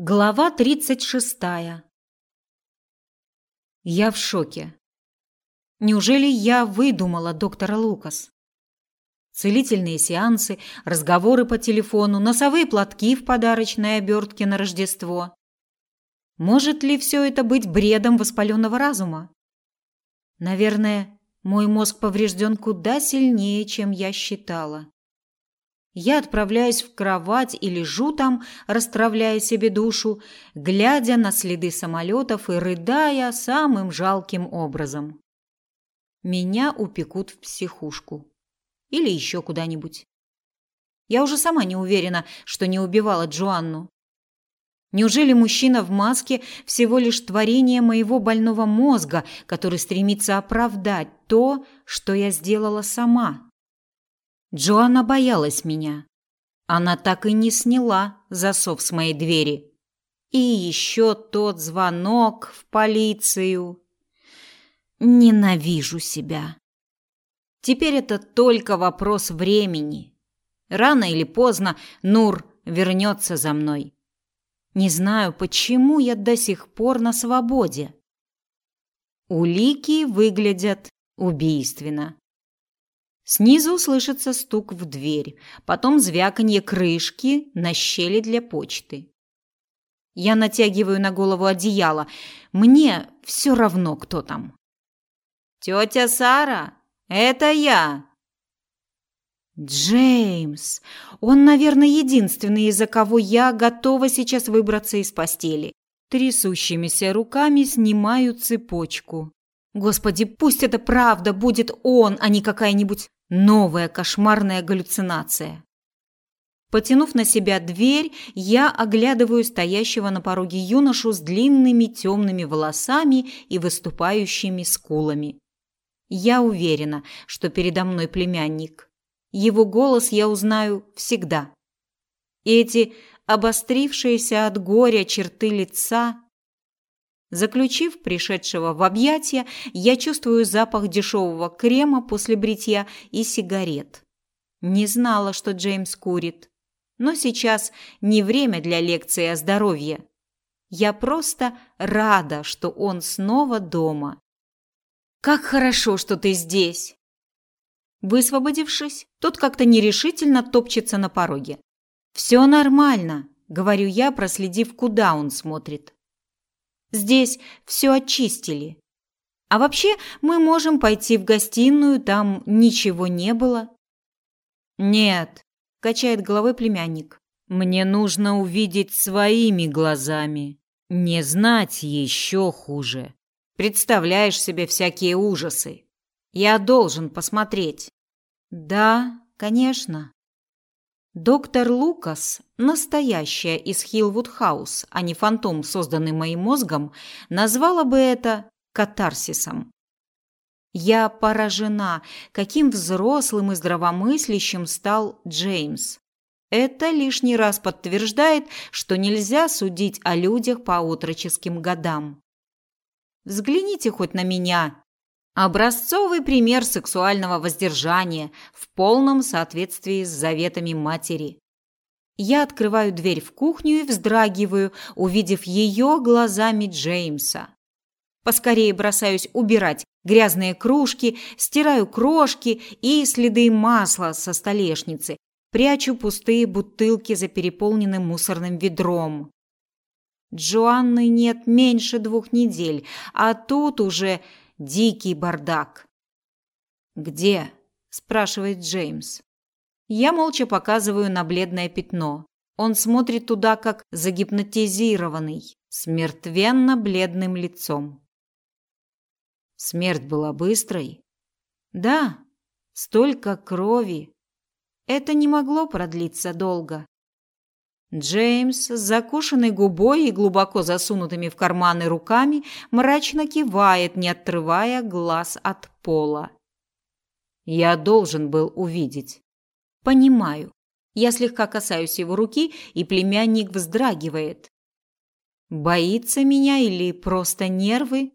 Глава 36. Я в шоке. Неужели я выдумала доктора Лукас? Целительные сеансы, разговоры по телефону, носовые платки в подарочной обертке на Рождество. Может ли все это быть бредом воспаленного разума? Наверное, мой мозг поврежден куда сильнее, чем я считала. Я отправляюсь в кровать и лежу там, расстравляя себе душу, глядя на следы самолетов и рыдая самым жалким образом. Меня упекут в психушку. Или еще куда-нибудь. Я уже сама не уверена, что не убивала Джоанну. Неужели мужчина в маске всего лишь творение моего больного мозга, который стремится оправдать то, что я сделала сама? Джоанна боялась меня. Она так и не сняла засов с моей двери. И еще тот звонок в полицию. Ненавижу себя. Теперь это только вопрос времени. Рано или поздно Нур вернется за мной. Не знаю, почему я до сих пор на свободе. Улики выглядят убийственно. Снизу слышится стук в дверь, потом звяканье крышки на щели для почты. Я натягиваю на голову одеяло. Мне все равно, кто там. «Тетя Сара, это я!» Джеймс. Он, наверное, единственный, из-за кого я готова сейчас выбраться из постели. Трясущимися руками снимаю цепочку. Господи, пусть это правда будет он, а не какая-нибудь Новая кошмарная галлюцинация. Потянув на себя дверь, я оглядываю стоящего на пороге юношу с длинными темными волосами и выступающими скулами. Я уверена, что передо мной племянник. Его голос я узнаю всегда. Эти обострившиеся от горя черты лица Заключив пришедшего в объятия, я чувствую запах дешевого крема после бритья и сигарет. Не знала, что Джеймс курит. Но сейчас не время для лекции о здоровье. Я просто рада, что он снова дома. Как хорошо, что ты здесь. Высвободившись, тот как-то нерешительно топчется на пороге. Все нормально, говорю я, проследив, куда он смотрит. Здесь все очистили. А вообще, мы можем пойти в гостиную, там ничего не было. Нет, качает головой племянник. Мне нужно увидеть своими глазами. Не знать еще хуже. Представляешь себе всякие ужасы. Я должен посмотреть. Да, конечно. Доктор Лукас, настоящая из Хилвуд-хаус, а не фантом, созданный моим мозгом, назвала бы это катарсисом. Я поражена, каким взрослым и здравомыслящим стал Джеймс. Это лишний раз подтверждает, что нельзя судить о людях по отроческим годам. Взгляните хоть на меня, Образцовый пример сексуального воздержания в полном соответствии с заветами матери. Я открываю дверь в кухню и вздрагиваю, увидев ее глазами Джеймса. Поскорее бросаюсь убирать грязные кружки, стираю крошки и следы масла со столешницы, прячу пустые бутылки за переполненным мусорным ведром. Джоанны нет меньше двух недель, а тут уже Дикий бардак. Где? спрашивает Джеймс. Я молча показываю на бледное пятно. Он смотрит туда, как загипнотизированный, с мертвенно-бледным лицом. Смерть была быстрой? Да, столько крови. Это не могло продлиться долго. Джеймс с закушенной губой и глубоко засунутыми в карманы руками мрачно кивает, не отрывая глаз от пола. Я должен был увидеть. Понимаю. Я слегка касаюсь его руки, и племянник вздрагивает. Боится меня или просто нервы?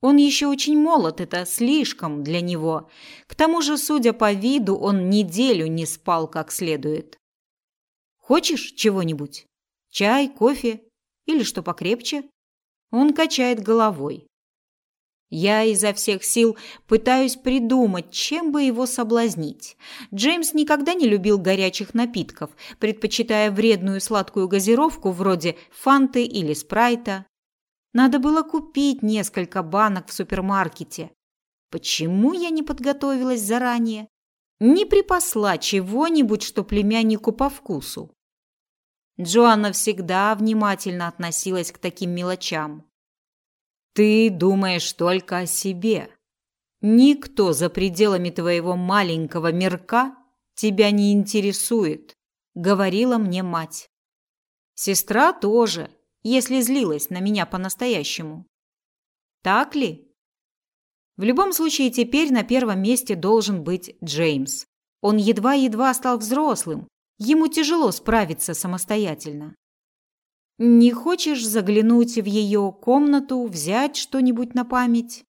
Он еще очень молод, это слишком для него. К тому же, судя по виду, он неделю не спал как следует. Хочешь чего-нибудь? Чай, кофе? Или что покрепче? Он качает головой. Я изо всех сил пытаюсь придумать, чем бы его соблазнить. Джеймс никогда не любил горячих напитков, предпочитая вредную сладкую газировку вроде фанты или спрайта. Надо было купить несколько банок в супермаркете. Почему я не подготовилась заранее? Не припасла чего-нибудь, что племяннику по вкусу. Джоанна всегда внимательно относилась к таким мелочам. Ты думаешь только о себе. Никто за пределами твоего маленького мирка тебя не интересует, говорила мне мать. Сестра тоже, если злилась на меня по-настоящему. Так ли? В любом случае теперь на первом месте должен быть Джеймс. Он едва-едва стал взрослым. Ему тяжело справиться самостоятельно. Не хочешь заглянуть в ее комнату, взять что-нибудь на память?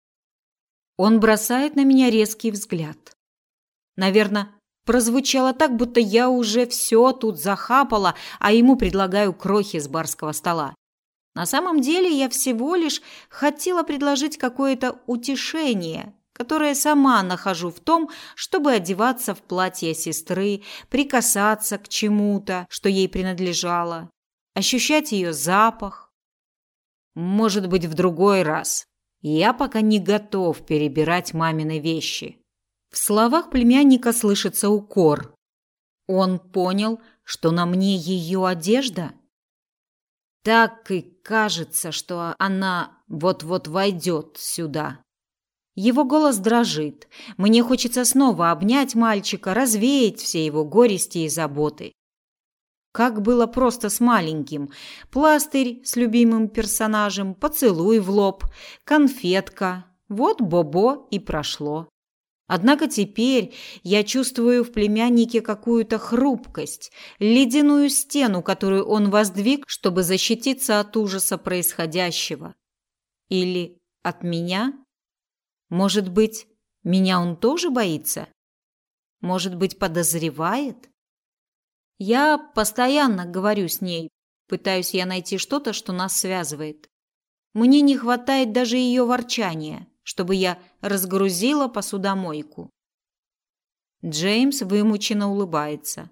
Он бросает на меня резкий взгляд. Наверное, прозвучало так, будто я уже все тут захапала, а ему предлагаю крохи с барского стола. На самом деле я всего лишь хотела предложить какое-то утешение, которое сама нахожу в том, чтобы одеваться в платье сестры, прикасаться к чему-то, что ей принадлежало, ощущать ее запах. Может быть, в другой раз. Я пока не готов перебирать мамины вещи. В словах племянника слышится укор. Он понял, что на мне ее одежда. Так и кажется, что она вот-вот войдет сюда. Его голос дрожит. Мне хочется снова обнять мальчика, развеять все его горести и заботы. Как было просто с маленьким. Пластырь с любимым персонажем, поцелуй в лоб, конфетка. Вот Бобо и прошло. Однако теперь я чувствую в племяннике какую-то хрупкость, ледяную стену, которую он воздвиг, чтобы защититься от ужаса происходящего. Или от меня? Может быть, меня он тоже боится? Может быть, подозревает? Я постоянно говорю с ней, пытаюсь я найти что-то, что нас связывает. Мне не хватает даже ее ворчания, чтобы я разгрузила посудомойку. Джеймс вымученно улыбается.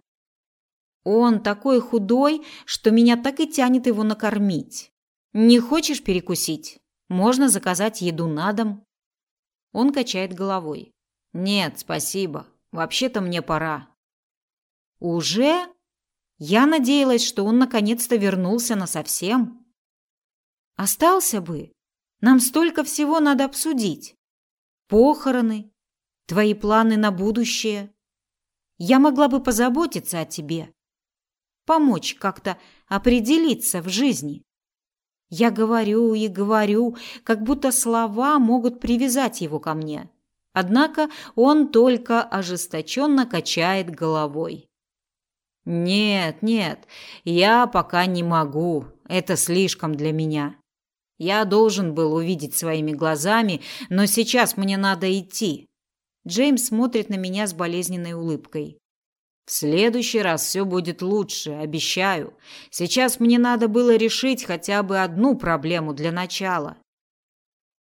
Он такой худой, что меня так и тянет его накормить. Не хочешь перекусить? Можно заказать еду на дом. Он качает головой. Нет, спасибо. Вообще-то мне пора. Уже? Я надеялась, что он наконец-то вернулся на совсем. Остался бы. Нам столько всего надо обсудить. Похороны, твои планы на будущее. Я могла бы позаботиться о тебе, помочь как-то определиться в жизни. Я говорю и говорю, как будто слова могут привязать его ко мне. Однако он только ожесточенно качает головой. Нет, нет, я пока не могу. Это слишком для меня. Я должен был увидеть своими глазами, но сейчас мне надо идти. Джеймс смотрит на меня с болезненной улыбкой. В следующий раз все будет лучше, обещаю. Сейчас мне надо было решить хотя бы одну проблему для начала.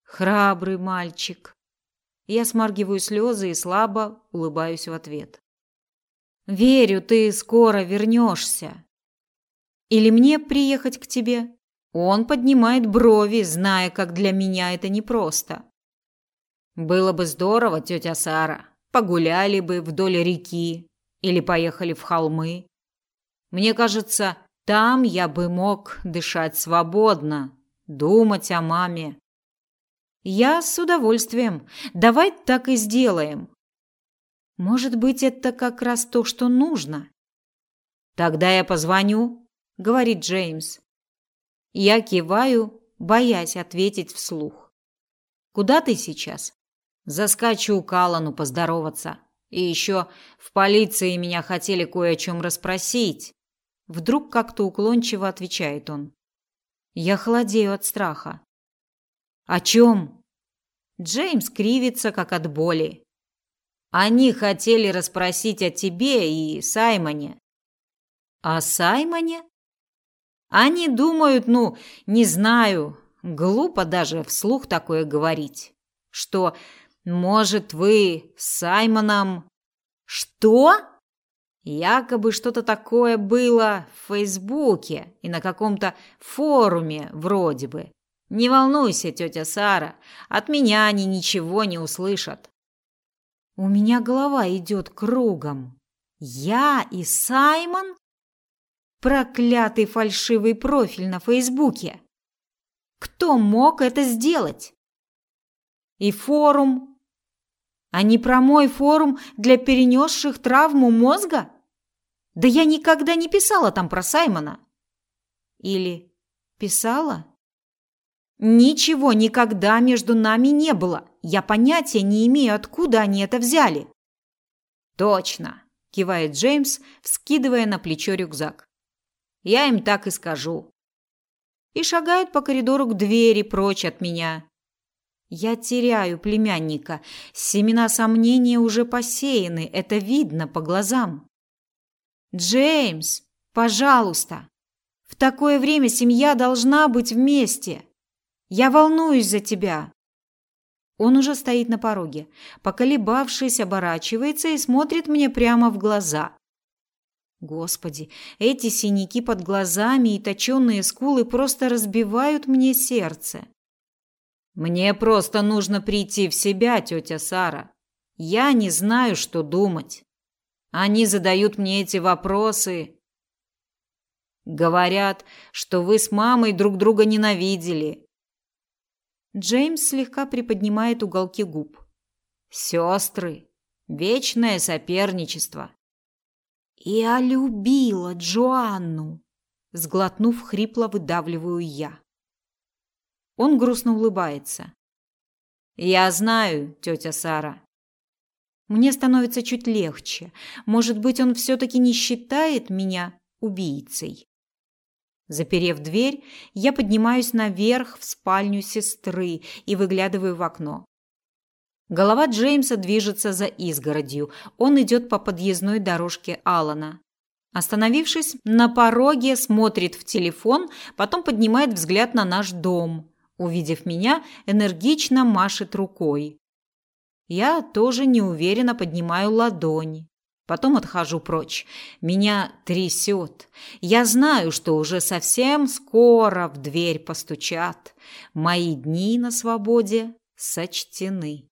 Храбрый мальчик. Я смаргиваю слезы и слабо улыбаюсь в ответ. Верю, ты скоро вернешься. Или мне приехать к тебе? Он поднимает брови, зная, как для меня это непросто. Было бы здорово, тетя Сара. Погуляли бы вдоль реки или поехали в холмы. Мне кажется, там я бы мог дышать свободно, думать о маме. Я с удовольствием. Давай так и сделаем. Может быть, это как раз то, что нужно. Тогда я позвоню, говорит Джеймс. Я киваю, боясь ответить вслух. Куда ты сейчас? Заскочу к Аллану поздороваться. И еще в полиции меня хотели кое о чем расспросить. Вдруг как-то уклончиво отвечает он. Я холодею от страха. О чем? Джеймс кривится, как от боли. Они хотели расспросить о тебе и Саймоне. О Саймоне? Они думают, ну, не знаю, глупо даже вслух такое говорить, что, может, вы с Саймоном... Что? Якобы что-то такое было в Фейсбуке и на каком-то форуме вроде бы. Не волнуйся, тетя Сара, от меня они ничего не услышат. У меня голова идет кругом. Я и Саймон? Проклятый фальшивый профиль на Фейсбуке. Кто мог это сделать? И форум? А не про мой форум для перенесших травму мозга? Да я никогда не писала там про Саймона. Или писала? Ничего никогда между нами не было. Я понятия не имею, откуда они это взяли. Точно, кивает Джеймс, вскидывая на плечо рюкзак. Я им так и скажу. И шагает по коридору к двери прочь от меня. Я теряю племянника. Семена сомнения уже посеяны, это видно по глазам. Джеймс, пожалуйста. В такое время семья должна быть вместе. Я волнуюсь за тебя. Он уже стоит на пороге, поколебавшись, оборачивается и смотрит мне прямо в глаза. Господи, эти синяки под глазами и точёные скулы просто разбивают мне сердце. Мне просто нужно прийти в себя, тетя Сара. Я не знаю, что думать. Они задают мне эти вопросы. Говорят, что вы с мамой друг друга ненавидели. Джеймс слегка приподнимает уголки губ. Сестры, вечное соперничество. Я любила Джоанну, сглотнув хрипло выдавливаю я. Он грустно улыбается. Я знаю, тетя Сара. Мне становится чуть легче. Может быть, он все таки не считает меня убийцей. Заперев дверь, я поднимаюсь наверх в спальню сестры и выглядываю в окно. Голова Джеймса движется за изгородью. Он идет по подъездной дорожке Алана. Остановившись на пороге, смотрит в телефон, потом поднимает взгляд на наш дом. Увидев меня, энергично машет рукой. Я тоже неуверенно поднимаю ладонь. Потом отхожу прочь. Меня трясет. Я знаю, что уже совсем скоро в дверь постучат. Мои дни на свободе сочтены.